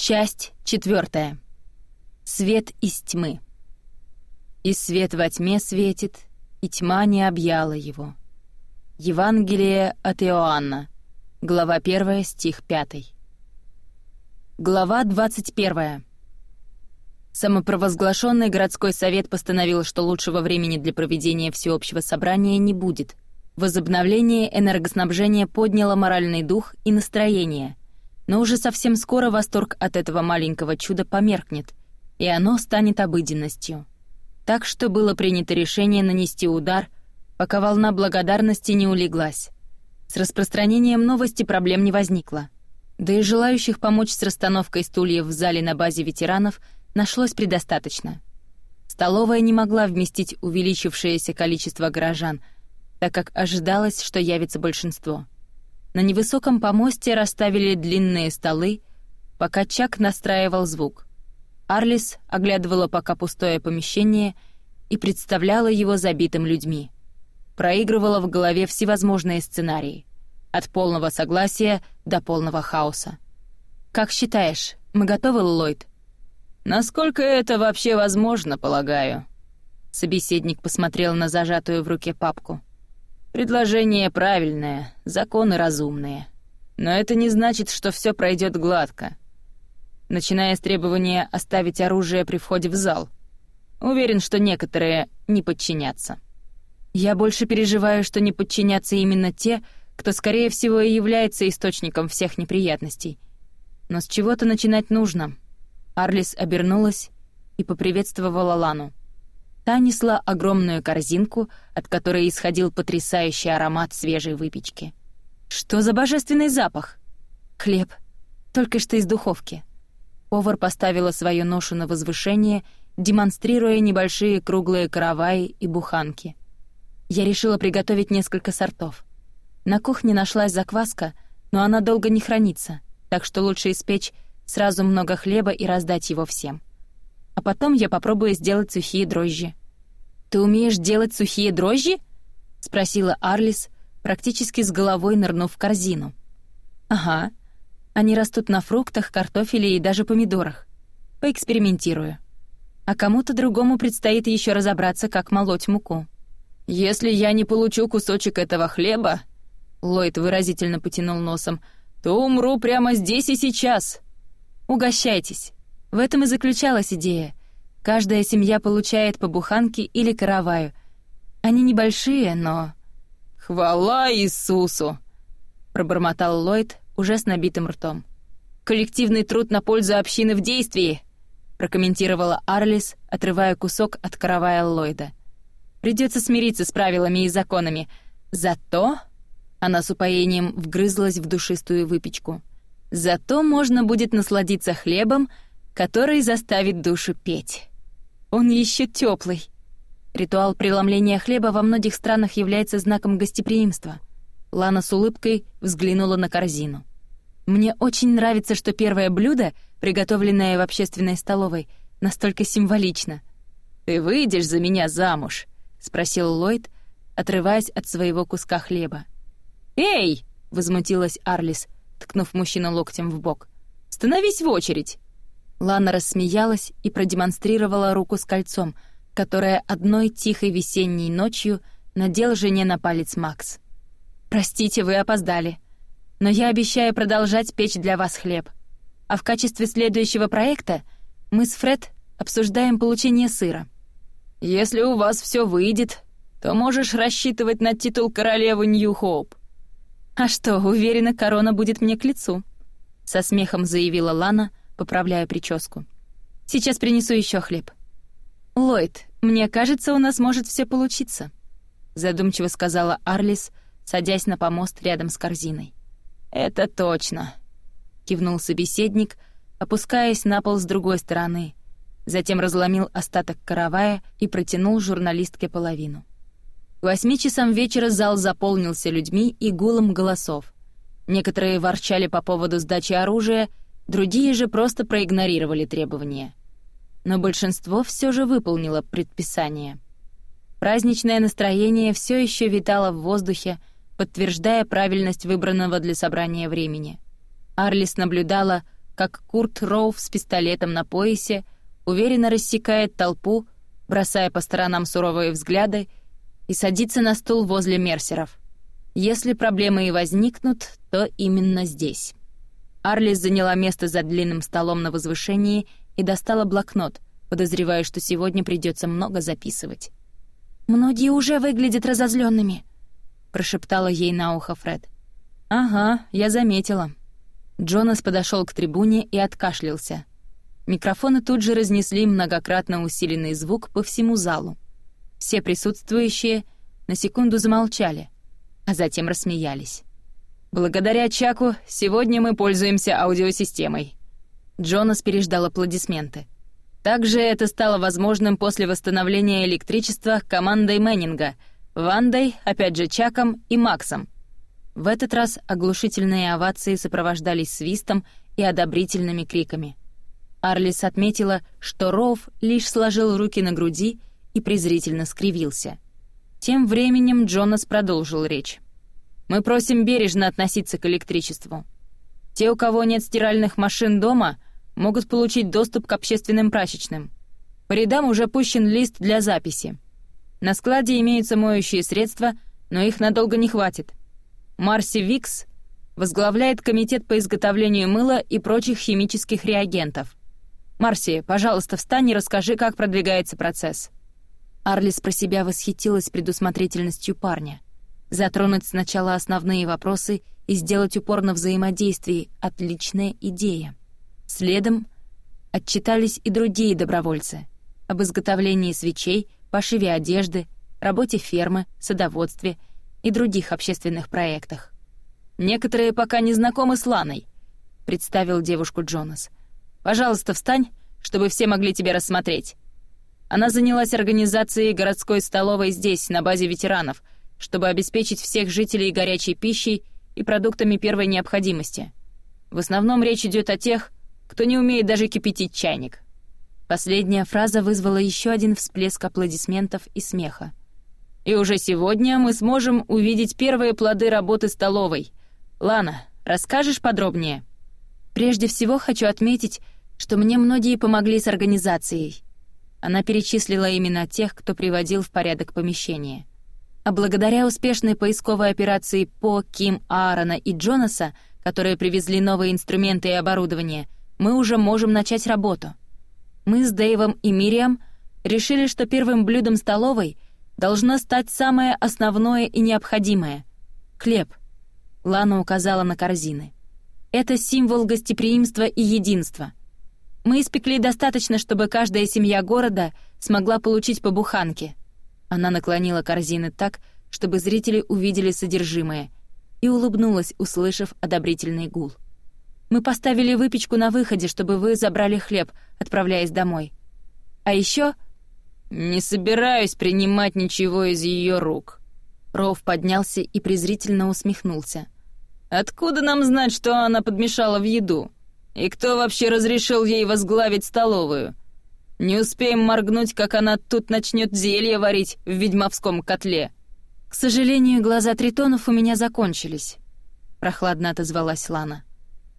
Часть четвертая. Свет из тьмы. И свет во тьме светит, и тьма не объяла его. Евангелие от Иоанна, глава 1, стих 5. Глава 21. Самопровозглашенный городской совет постановил, что лучшего времени для проведения всеобщего собрания не будет. Возобновление энергоснабжения подняло моральный дух и настроение — но уже совсем скоро восторг от этого маленького чуда померкнет, и оно станет обыденностью. Так что было принято решение нанести удар, пока волна благодарности не улеглась. С распространением новости проблем не возникло. Да и желающих помочь с расстановкой стульев в зале на базе ветеранов нашлось предостаточно. Столовая не могла вместить увеличившееся количество горожан, так как ожидалось, что явится большинство — на невысоком помосте расставили длинные столы, пока Чак настраивал звук. Арлис оглядывала пока пустое помещение и представляла его забитым людьми. Проигрывала в голове всевозможные сценарии. От полного согласия до полного хаоса. «Как считаешь, мы готовы, Ллойд?» «Насколько это вообще возможно, полагаю?» Собеседник посмотрел на зажатую в руке папку. Предложение правильное, законы разумные. Но это не значит, что все пройдет гладко. Начиная с требования оставить оружие при входе в зал. Уверен, что некоторые не подчинятся. Я больше переживаю, что не подчинятся именно те, кто, скорее всего, и является источником всех неприятностей. Но с чего-то начинать нужно. Арлис обернулась и поприветствовала Лану. Та несла огромную корзинку, от которой исходил потрясающий аромат свежей выпечки. «Что за божественный запах?» «Хлеб. Только что из духовки». Повар поставила свою ношу на возвышение, демонстрируя небольшие круглые караваи и буханки. Я решила приготовить несколько сортов. На кухне нашлась закваска, но она долго не хранится, так что лучше испечь сразу много хлеба и раздать его всем а потом я попробую сделать сухие дрожжи. «Ты умеешь делать сухие дрожжи?» — спросила Арлис, практически с головой нырнув в корзину. «Ага. Они растут на фруктах, картофеле и даже помидорах. Поэкспериментирую. А кому-то другому предстоит еще разобраться, как молоть муку». «Если я не получу кусочек этого хлеба», — Ллойд выразительно потянул носом, — «то умру прямо здесь и сейчас». «Угощайтесь», в этом и заключалась идея. Каждая семья получает по буханке или караваю. Они небольшие, но... «Хвала Иисусу!» — пробормотал Ллойд уже с набитым ртом. «Коллективный труд на пользу общины в действии!» — прокомментировала Арлис, отрывая кусок от каравая Ллойда. «Придется смириться с правилами и законами. Зато...» — она с упоением вгрызлась в душистую выпечку. «Зато можно будет насладиться хлебом, — который заставит душу петь. Он еще теплый. Ритуал преломления хлеба во многих странах является знаком гостеприимства. Лана с улыбкой взглянула на корзину. Мне очень нравится, что первое блюдо, приготовленное в общественной столовой, настолько символично. Ты выйдешь за меня замуж, спросил Ллойд, отрываясь от своего куска хлеба. "Эй!" возмутилась Арлис, ткнув мужчину локтем в бок. "Становись в очередь". Лана рассмеялась и продемонстрировала руку с кольцом, которое одной тихой весенней ночью надел жене на палец Макс. «Простите, вы опоздали. Но я обещаю продолжать печь для вас хлеб. А в качестве следующего проекта мы с Фред обсуждаем получение сыра». «Если у вас все выйдет, то можешь рассчитывать на титул королевы Нью-Хоуп». «А что, уверена, корона будет мне к лицу», — со смехом заявила Лана — поправляя прическу. «Сейчас принесу еще хлеб». «Ллойд, мне кажется, у нас может все получиться», — задумчиво сказала Арлис, садясь на помост рядом с корзиной. «Это точно», — кивнул собеседник, опускаясь на пол с другой стороны, затем разломил остаток каравая и протянул журналистке половину. К восьми часам вечера зал заполнился людьми и гулом голосов. Некоторые ворчали по поводу сдачи оружия — Другие же просто проигнорировали требования. Но большинство все же выполнило предписание. Праздничное настроение все еще витало в воздухе, подтверждая правильность выбранного для собрания времени. Арлис наблюдала, как Курт Роуф с пистолетом на поясе уверенно рассекает толпу, бросая по сторонам суровые взгляды и садится на стул возле мерсеров. Если проблемы и возникнут, то именно здесь. Арлис заняла место за длинным столом на возвышении и достала блокнот, подозревая, что сегодня придется много записывать. «Многие уже выглядят разозленными», — прошептала ей на ухо Фред. «Ага, я заметила». Джонас подошел к трибуне и откашлялся. Микрофоны тут же разнесли многократно усиленный звук по всему залу. Все присутствующие на секунду замолчали, а затем рассмеялись. Благодаря Чаку сегодня мы пользуемся аудиосистемой. Джонас переждал аплодисменты. Также это стало возможным после восстановления электричества командой Мэннинга, Вандой, опять же Чаком и Максом. В этот раз оглушительные овации сопровождались свистом и одобрительными криками. Арлис отметила, что Роуф лишь сложил руки на груди и презрительно скривился. Тем временем Джонас продолжил речь. Мы просим бережно относиться к электричеству. Те, у кого нет стиральных машин дома, могут получить доступ к общественным прачечным. По рядам уже пущен лист для записи. На складе имеются моющие средства, но их надолго не хватит. Марси Викс возглавляет комитет по изготовлению мыла и прочих химических реагентов. Марси, пожалуйста, встань и расскажи, как продвигается процесс. Арлис про себя восхитилась предусмотрительностью парня — Затронуть сначала основные вопросы и сделать упор на взаимодействии — отличная идея. Следом отчитались и другие добровольцы об изготовлении свечей, пошиве одежды, работе фермы, садоводстве и других общественных проектах. «Некоторые пока не знакомы с Ланой», — представил девушку Джонас. «Пожалуйста, встань, чтобы все могли тебя рассмотреть». Она занялась организацией городской столовой здесь, на базе ветеранов, чтобы обеспечить всех жителей горячей пищей и продуктами первой необходимости. В основном речь идет о тех, кто не умеет даже кипятить чайник. Последняя фраза вызвала еще один всплеск аплодисментов и смеха. И уже сегодня мы сможем увидеть первые плоды работы столовой. Лана, расскажешь подробнее? Прежде всего хочу отметить, что мне многие помогли с организацией. Она перечислила имена тех, кто приводил в порядок помещение. А Благодаря успешной поисковой операции по Ким Аарона и Джонаса, которые привезли новые инструменты и оборудование, мы уже можем начать работу. Мы с Дэйвом и Мириам решили, что первым блюдом столовой должно стать самое основное и необходимое — хлеб. Лана указала на корзины. Это символ гостеприимства и единства. Мы испекли достаточно, чтобы каждая семья города смогла получить по буханке — она наклонила корзины так, чтобы зрители увидели содержимое, и улыбнулась, услышав одобрительный гул. «Мы поставили выпечку на выходе, чтобы вы забрали хлеб, отправляясь домой. А еще «Не собираюсь принимать ничего из ее рук». Ров поднялся и презрительно усмехнулся. «Откуда нам знать, что она подмешала в еду? И кто вообще разрешил ей возглавить столовую? Не успеем моргнуть, как она тут начнет зелье варить в ведьмовском котле. К сожалению, глаза тритонов у меня закончились, прохладно отозвалась Лана.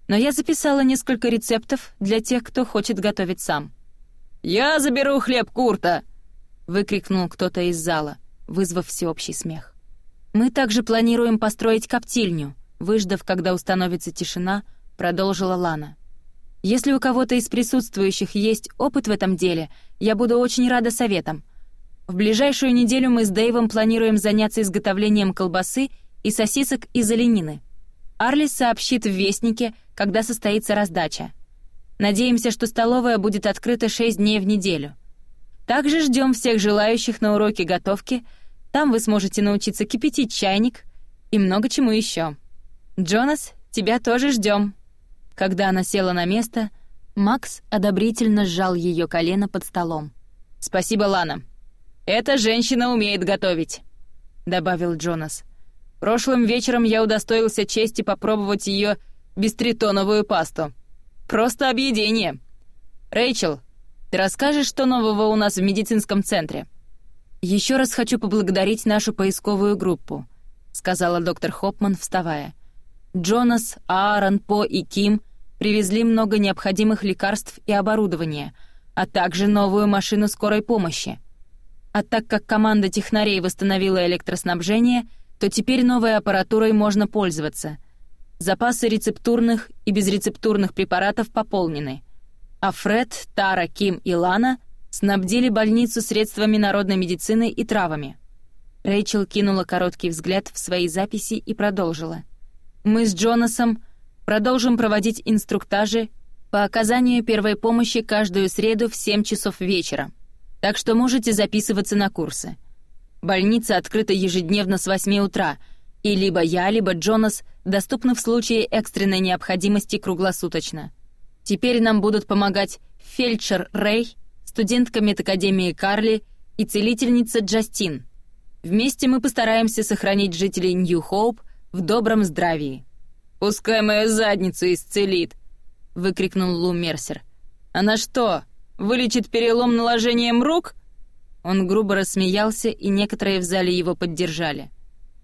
Но я записала несколько рецептов для тех, кто хочет готовить сам. Я заберу хлеб Курта, выкрикнул кто-то из зала, вызвав всеобщий смех. Мы также планируем построить коптильню, выждав, когда установится тишина, продолжила Лана. Если у кого-то из присутствующих есть опыт в этом деле, я буду очень рада советам. В ближайшую неделю мы с Дэйвом планируем заняться изготовлением колбасы и сосисок из оленины. Арлис сообщит в Вестнике, когда состоится раздача. Надеемся, что столовая будет открыта 6 дней в неделю. Также ждем всех желающих на уроке готовки. Там вы сможете научиться кипятить чайник и много чему еще. Джонас, тебя тоже ждем. Когда она села на место, Макс одобрительно сжал ее колено под столом. «Спасибо, Лана. Эта женщина умеет готовить», — добавил Джонас. «Прошлым вечером я удостоился чести попробовать ее бестритоновую пасту. Просто объедение. Рэйчел, ты расскажешь, что нового у нас в медицинском центре?» «Еще раз хочу поблагодарить нашу поисковую группу», — сказала доктор Хопман, вставая. «Джонас, Аарон, По и Ким привезли много необходимых лекарств и оборудования, а также новую машину скорой помощи. А так как команда технарей восстановила электроснабжение, то теперь новой аппаратурой можно пользоваться. Запасы рецептурных и безрецептурных препаратов пополнены. А Фред, Тара, Ким и Лана снабдили больницу средствами народной медицины и травами. Рэйчел кинула короткий взгляд в свои записи и продолжила. «Мы с Джонасом продолжим проводить инструктажи по оказанию первой помощи каждую среду в 7 часов вечера. Так что можете записываться на курсы. Больница открыта ежедневно с 8 утра, и либо я, либо Джонас доступны в случае экстренной необходимости круглосуточно. Теперь нам будут помогать фельдшер Рэй, студентка медакадемии Карли и целительница Джастин. Вместе мы постараемся сохранить жителей Нью-Хоуп в добром здравии. «Пускай моя задницу исцелит!» — выкрикнул Лу Мерсер. «Она что, вылечит перелом наложением рук?» Он грубо рассмеялся, и некоторые в зале его поддержали.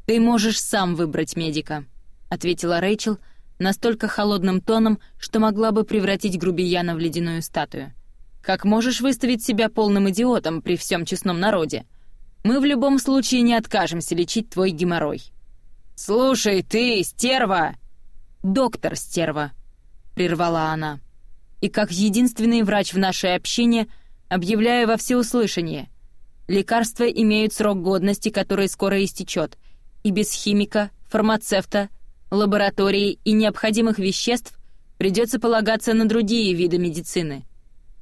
«Ты можешь сам выбрать медика», — ответила Рэйчел настолько холодным тоном, что могла бы превратить грубияна в ледяную статую. «Как можешь выставить себя полным идиотом при всем честном народе? Мы в любом случае не откажемся лечить твой геморрой». «Слушай, ты, стерва!» «Доктор, стерва!» — прервала она. И как единственный врач в нашей общине, объявляю во всеуслышание. Лекарства имеют срок годности, который скоро истечет, и без химика, фармацевта, лаборатории и необходимых веществ придется полагаться на другие виды медицины,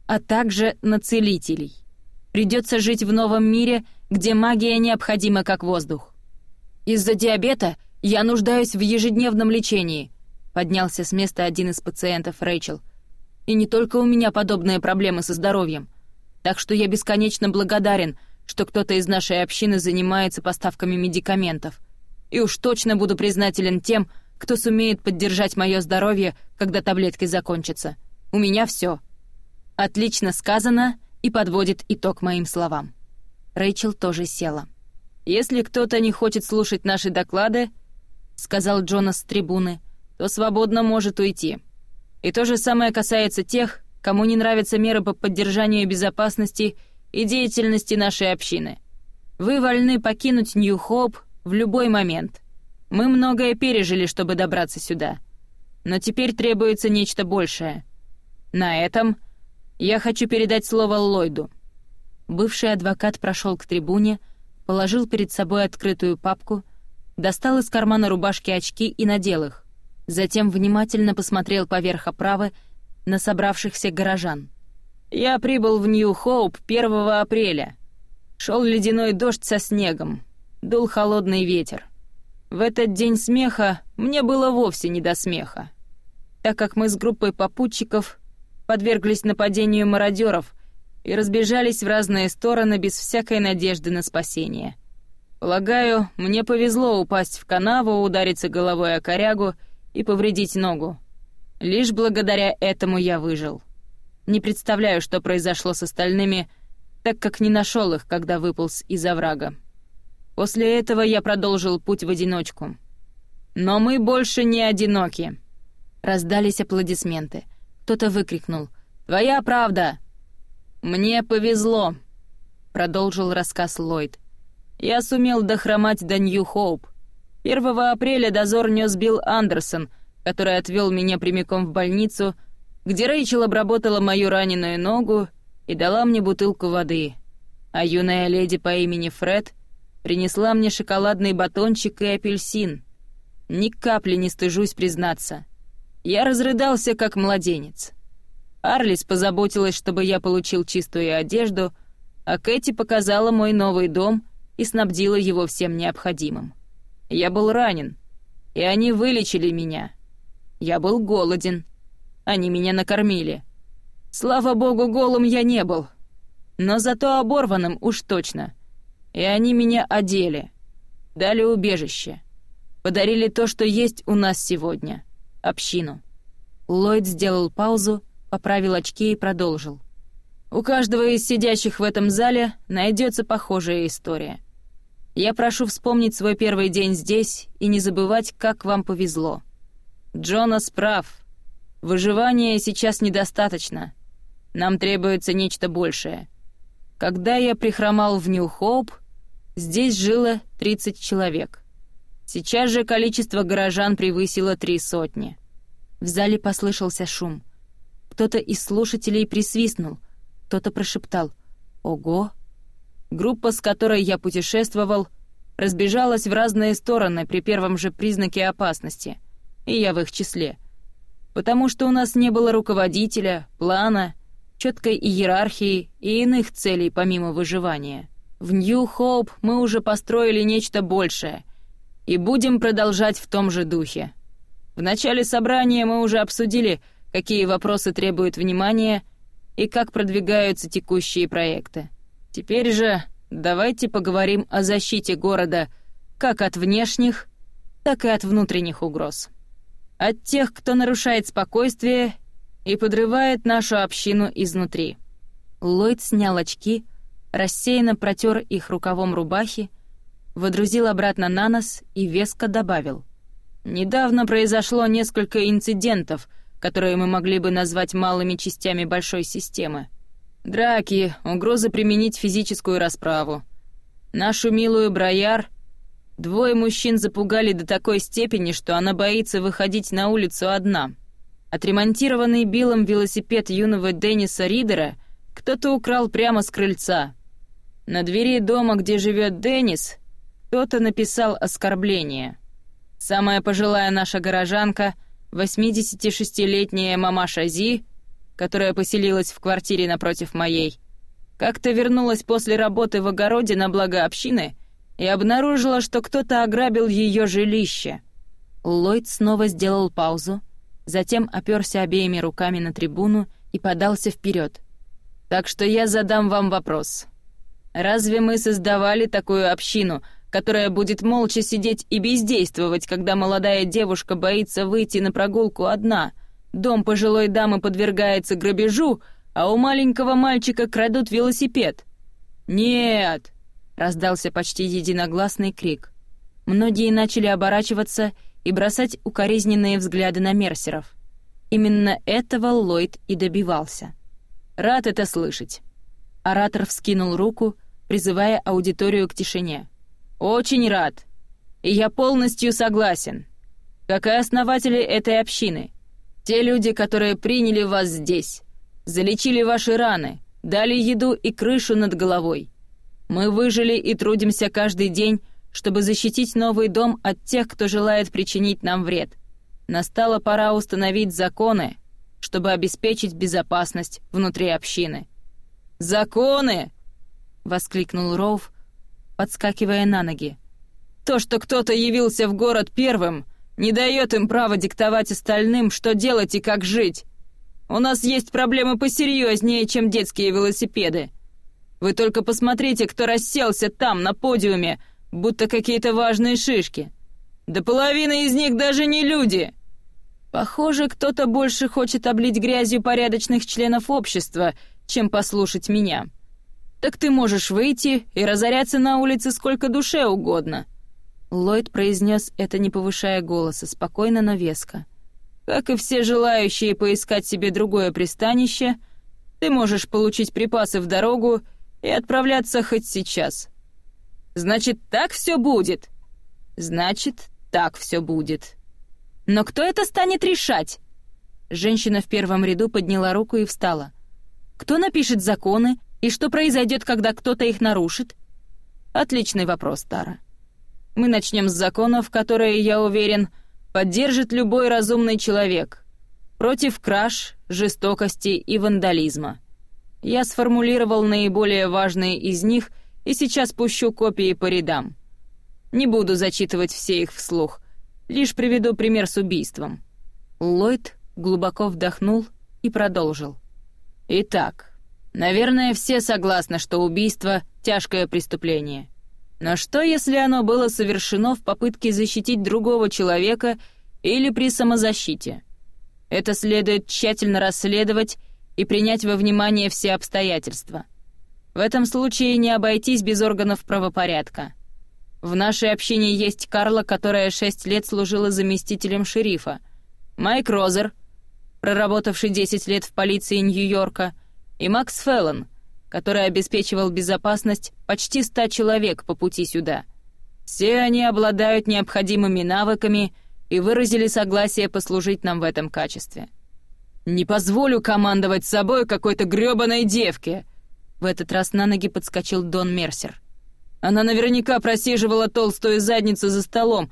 а также на целителей. Придется жить в новом мире, где магия необходима как воздух. Из-за диабета я нуждаюсь в ежедневном лечении — поднялся с места один из пациентов Рэйчел. «И не только у меня подобные проблемы со здоровьем. Так что я бесконечно благодарен, что кто-то из нашей общины занимается поставками медикаментов. И уж точно буду признателен тем, кто сумеет поддержать мое здоровье, когда таблетки закончатся. У меня все. Отлично сказано и подводит итог моим словам. Рэйчел тоже села. «Если кто-то не хочет слушать наши доклады», — сказал Джонас с трибуны, то свободно может уйти. И то же самое касается тех, кому не нравятся меры по поддержанию безопасности и деятельности нашей общины. Вы вольны покинуть Нью-Хоп в любой момент. Мы многое пережили, чтобы добраться сюда. Но теперь требуется нечто большее. На этом я хочу передать слово Ллойду». Бывший адвокат прошел к трибуне, положил перед собой открытую папку, достал из кармана рубашки очки и надел их затем внимательно посмотрел поверх оправы на собравшихся горожан. «Я прибыл в Нью-Хоуп 1 апреля. Шел ледяной дождь со снегом, дул холодный ветер. В этот день смеха мне было вовсе не до смеха, так как мы с группой попутчиков подверглись нападению мародеров и разбежались в разные стороны без всякой надежды на спасение. Полагаю, мне повезло упасть в канаву, удариться головой о корягу — и повредить ногу. Лишь благодаря этому я выжил. Не представляю, что произошло с остальными, так как не нашел их, когда выполз из оврага. После этого я продолжил путь в одиночку. Но мы больше не одиноки. Раздались аплодисменты. Кто-то выкрикнул: "Твоя правда!" Мне повезло, продолжил рассказ Ллойд. Я сумел дохромать до Нью-Хоуп. Первого апреля дозор нес Билл Андерсон, который отвел меня прямиком в больницу, где Рэйчел обработала мою раненую ногу и дала мне бутылку воды. А юная леди по имени Фред принесла мне шоколадный батончик и апельсин. Ни капли не стыжусь признаться. Я разрыдался, как младенец. Арлис позаботилась, чтобы я получил чистую одежду, а Кэти показала мой новый дом и снабдила его всем необходимым. Я был ранен, и они вылечили меня. Я был голоден, они меня накормили. Слава богу, голым я не был, но зато оборванным уж точно. И они меня одели, дали убежище, подарили то, что есть у нас сегодня — общину». Ллойд сделал паузу, поправил очки и продолжил. «У каждого из сидящих в этом зале найдется похожая история. Я прошу вспомнить свой первый день здесь и не забывать, как вам повезло. Джонас прав. Выживания сейчас недостаточно. Нам требуется нечто большее. Когда я прихромал в Нью-Хоуп, здесь жило 30 человек. Сейчас же количество горожан превысило три сотни. В зале послышался шум. Кто-то из слушателей присвистнул, кто-то прошептал «Ого!» Группа, с которой я путешествовал, разбежалась в разные стороны при первом же признаке опасности, и я в их числе. Потому что у нас не было руководителя, плана, четкой иерархии и иных целей помимо выживания. В Нью-Хоуп мы уже построили нечто большее и будем продолжать в том же духе. В начале собрания мы уже обсудили, какие вопросы требуют внимания и как продвигаются текущие проекты. Теперь же давайте поговорим о защите города как от внешних, так и от внутренних угроз. От тех, кто нарушает спокойствие и подрывает нашу общину изнутри. Ллойд снял очки, рассеянно протер их рукавом рубахи, водрузил обратно на нос и веско добавил. «Недавно произошло несколько инцидентов, которые мы могли бы назвать малыми частями большой системы. Драки, угрозы применить физическую расправу. Нашу милую Брояр двое мужчин запугали до такой степени, что она боится выходить на улицу одна. Отремонтированный Биллом велосипед юного Денниса Ридера кто-то украл прямо с крыльца. На двери дома, где живет Деннис, кто-то написал оскорбление. Самая пожилая наша горожанка, 86-летняя мамаша Зи, которая поселилась в квартире напротив моей. Как-то вернулась после работы в огороде на благо общины и обнаружила, что кто-то ограбил ее жилище. Ллойд снова сделал паузу, затем оперся обеими руками на трибуну и подался вперед. «Так что я задам вам вопрос. Разве мы создавали такую общину, которая будет молча сидеть и бездействовать, когда молодая девушка боится выйти на прогулку одна — Дом пожилой дамы подвергается грабежу, а у маленького мальчика крадут велосипед. Нет! раздался почти единогласный крик. Многие начали оборачиваться и бросать укоризненные взгляды на мерсеров. Именно этого Ллойд и добивался. Рад это слышать. Оратор вскинул руку, призывая аудиторию к тишине. «Очень рад. И я полностью согласен. Как и основатели этой общины. Те люди, которые приняли вас здесь, залечили ваши раны, дали еду и крышу над головой. Мы выжили и трудимся каждый день, чтобы защитить новый дом от тех, кто желает причинить нам вред. Настала пора установить законы, чтобы обеспечить безопасность внутри общины. «Законы!» — воскликнул Роуф, подскакивая на ноги. «То, что кто-то явился в город первым, Не дает им права диктовать остальным, что делать и как жить. У нас есть проблемы посерьезнее, чем детские велосипеды. Вы только посмотрите, кто расселся там, на подиуме, будто какие-то важные шишки. Да половина из них даже не люди. Похоже, кто-то больше хочет облить грязью порядочных членов общества, чем послушать меня. Так ты можешь выйти и разоряться на улице сколько душе угодно. Ллойд произнес это, не повышая голоса, спокойно, но веско. «Как и все желающие поискать себе другое пристанище, ты можешь получить припасы в дорогу и отправляться хоть сейчас». «Значит, так все будет?» «Значит, так все будет». «Но кто это станет решать?» Женщина в первом ряду подняла руку и встала. «Кто напишет законы и что произойдет, когда кто-то их нарушит?» «Отличный вопрос, Тара. Мы начнем с законов, которые, я уверен, поддержит любой разумный человек. Против краж, жестокости и вандализма. Я сформулировал наиболее важные из них и сейчас пущу копии по рядам. Не буду зачитывать все их вслух, лишь приведу пример с убийством. Ллойд глубоко вдохнул и продолжил. Итак, наверное, все согласны, что убийство — тяжкое преступление — но что, если оно было совершено в попытке защитить другого человека или при самозащите? Это следует тщательно расследовать и принять во внимание все обстоятельства. В этом случае не обойтись без органов правопорядка. В нашей общине есть Карла, которая шесть лет служила заместителем шерифа, Майк Розер, проработавший 10 лет в полиции Нью-Йорка, и Макс Феллон — который обеспечивал безопасность почти 100 человек по пути сюда. Все они обладают необходимыми навыками и выразили согласие послужить нам в этом качестве. «Не позволю командовать собой какой-то грёбаной девке!» В этот раз на ноги подскочил Дон Мерсер. «Она наверняка просиживала толстую задницу за столом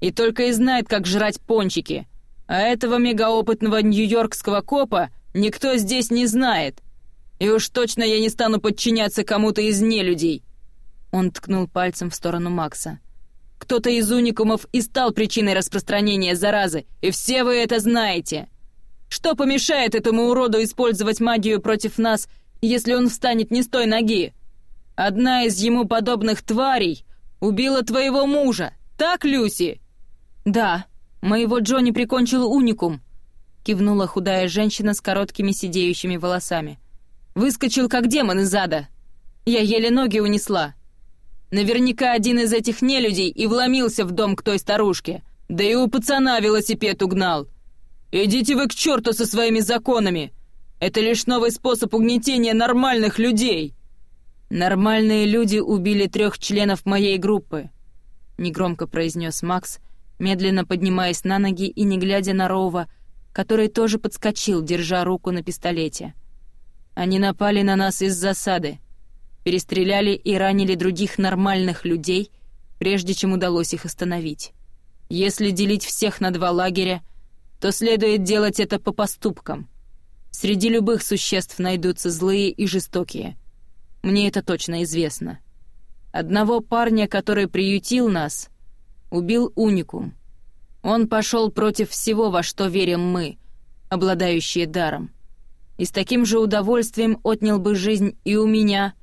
и только и знает, как жрать пончики. А этого мегаопытного нью-йоркского копа никто здесь не знает!» И уж точно я не стану подчиняться кому-то из нелюдей!» Он ткнул пальцем в сторону Макса. «Кто-то из уникумов и стал причиной распространения заразы, и все вы это знаете! Что помешает этому уроду использовать магию против нас, если он встанет не с той ноги? Одна из ему подобных тварей убила твоего мужа, так, Люси?» «Да, моего Джонни прикончил уникум», — кивнула худая женщина с короткими сидеющими волосами. — «Выскочил, как демон из ада. Я еле ноги унесла. Наверняка один из этих нелюдей и вломился в дом к той старушке, да и у пацана велосипед угнал. «Идите вы к черту со своими законами! Это лишь новый способ угнетения нормальных людей!» «Нормальные люди убили трех членов моей группы», — негромко произнес Макс, медленно поднимаясь на ноги и не глядя на Роува, который тоже подскочил, держа руку на пистолете. Они напали на нас из засады, перестреляли и ранили других нормальных людей, прежде чем удалось их остановить. Если делить всех на два лагеря, то следует делать это по поступкам. Среди любых существ найдутся злые и жестокие. Мне это точно известно. Одного парня, который приютил нас, убил уникум. Он пошел против всего, во что верим мы, обладающие даром — и с таким же удовольствием отнял бы жизнь и у меня,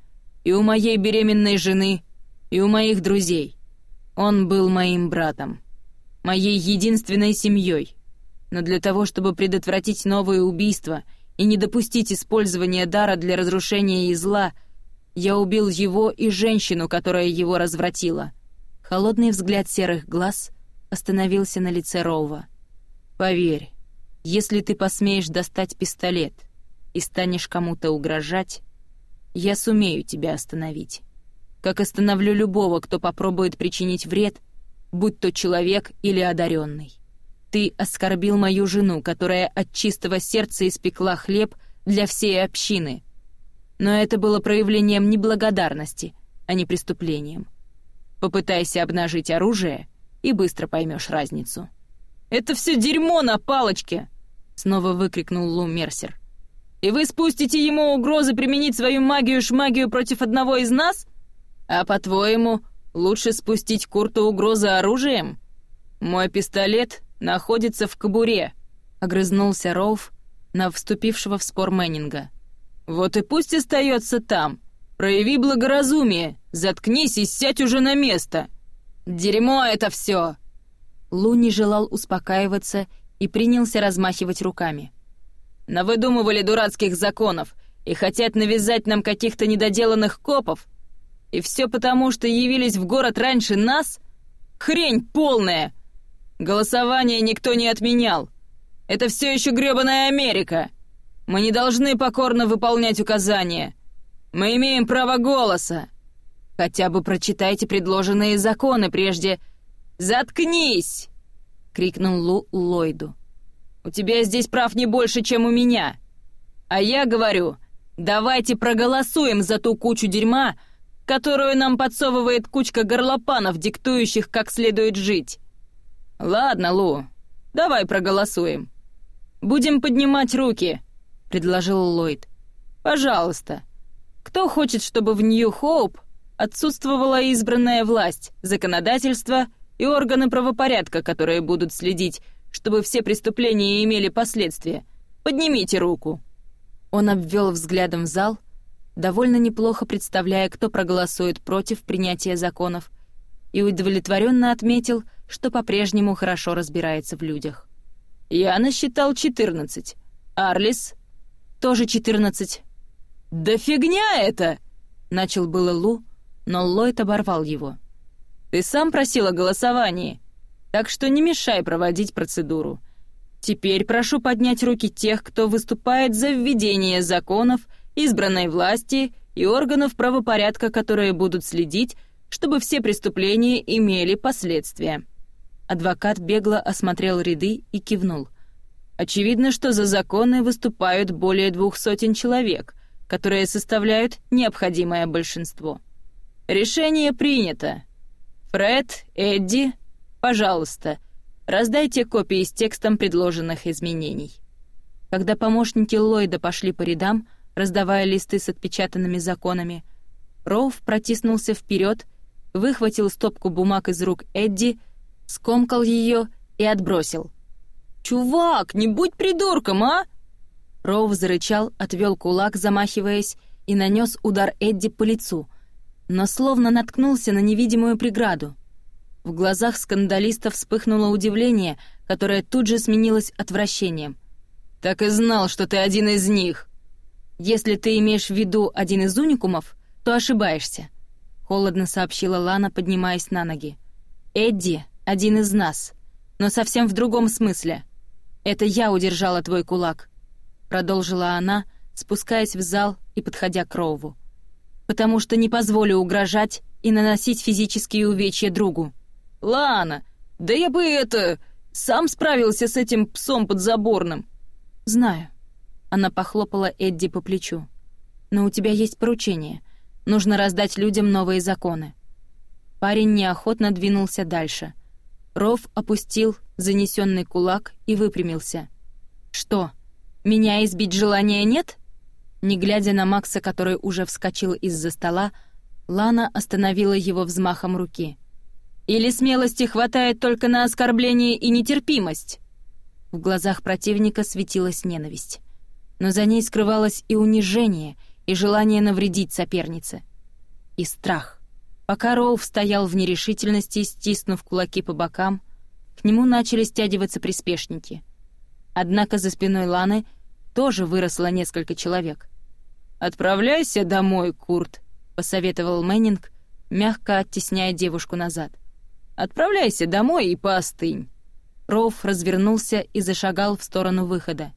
и у моей беременной жены, и у моих друзей. Он был моим братом, моей единственной семьей. Но для того, чтобы предотвратить новые убийства и не допустить использования дара для разрушения и зла, я убил его и женщину, которая его развратила. Холодный взгляд серых глаз остановился на лице Роува. «Поверь, если ты посмеешь достать пистолет, и станешь кому-то угрожать, я сумею тебя остановить. Как остановлю любого, кто попробует причинить вред, будь то человек или одаренный. Ты оскорбил мою жену, которая от чистого сердца испекла хлеб для всей общины. Но это было проявлением неблагодарности, а не преступлением. Попытайся обнажить оружие, и быстро поймешь разницу. «Это все дерьмо на палочке!» — снова выкрикнул Лу Мерсер. — и вы спустите ему угрозы применить свою магию-шмагию против одного из нас? А по-твоему, лучше спустить Курту угрозы оружием? Мой пистолет находится в кобуре», — огрызнулся Роуф на вступившего в спор Мэннинга. «Вот и пусть остается там. Прояви благоразумие, заткнись и сядь уже на место. Дерьмо это все!» Лу не желал успокаиваться и принялся размахивать руками. Навыдумывали дурацких законов и хотят навязать нам каких-то недоделанных копов. И все потому, что явились в город раньше нас? Хрень полная! Голосование никто не отменял. Это все еще грёбаная Америка. Мы не должны покорно выполнять указания. Мы имеем право голоса. Хотя бы прочитайте предложенные законы прежде. Заткнись!» — крикнул Лу Ллойду. У тебя здесь прав не больше, чем у меня. А я говорю, давайте проголосуем за ту кучу дерьма, которую нам подсовывает кучка горлопанов, диктующих, как следует жить. Ладно, Лу, давай проголосуем. Будем поднимать руки, предложил Ллойд. Пожалуйста. Кто хочет, чтобы в Нью-Хоуп отсутствовала избранная власть, законодательство и органы правопорядка, которые будут следить чтобы все преступления имели последствия. Поднимите руку». Он обвел взглядом зал, довольно неплохо представляя, кто проголосует против принятия законов, и удовлетворенно отметил, что по-прежнему хорошо разбирается в людях. «Я насчитал 14. Арлис?» «Тоже 14. «Да фигня это!» — начал было Лу, но Ллойд оборвал его. «Ты сам просил о голосовании так что не мешай проводить процедуру. Теперь прошу поднять руки тех, кто выступает за введение законов, избранной власти и органов правопорядка, которые будут следить, чтобы все преступления имели последствия». Адвокат бегло осмотрел ряды и кивнул. «Очевидно, что за законы выступают более двух сотен человек, которые составляют необходимое большинство. Решение принято. Фред, Эдди, Пожалуйста, раздайте копии с текстом предложенных изменений. Когда помощники Ллойда пошли по рядам, раздавая листы с отпечатанными законами, Роуф протиснулся вперед, выхватил стопку бумаг из рук Эдди, скомкал ее и отбросил. «Чувак, не будь придурком, а!» Роуф зарычал, отвел кулак, замахиваясь, и нанес удар Эдди по лицу, но словно наткнулся на невидимую преграду. В глазах скандалиста вспыхнуло удивление, которое тут же сменилось отвращением. «Так и знал, что ты один из них!» «Если ты имеешь в виду один из уникумов, то ошибаешься», — холодно сообщила Лана, поднимаясь на ноги. «Эдди — один из нас, но совсем в другом смысле. Это я удержала твой кулак», — продолжила она, спускаясь в зал и подходя к Роуву. «Потому что не позволю угрожать и наносить физические увечья другу». Лана, да я бы это... сам справился с этим псом подзаборным». «Знаю». Она похлопала Эдди по плечу. «Но у тебя есть поручение. Нужно раздать людям новые законы». Парень неохотно двинулся дальше. Ров опустил занесенный кулак и выпрямился. «Что, меня избить желания нет?» Не глядя на Макса, который уже вскочил из-за стола, Лана остановила его взмахом руки — или смелости хватает только на оскорбление и нетерпимость?» В глазах противника светилась ненависть. Но за ней скрывалось и унижение, и желание навредить сопернице. И страх. Пока Роуф стоял в нерешительности, стиснув кулаки по бокам, к нему начали стягиваться приспешники. Однако за спиной Ланы тоже выросло несколько человек. «Отправляйся домой, Курт», — посоветовал Мэннинг, мягко оттесняя девушку назад. — Отправляйся домой и поостынь». Роуф развернулся и зашагал в сторону выхода.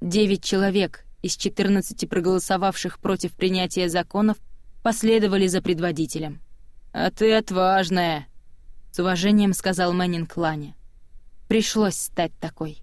Девять человек из четырнадцати проголосовавших против принятия законов последовали за предводителем. «А ты отважная», — с уважением сказал Мэннинг Лане. «Пришлось стать такой».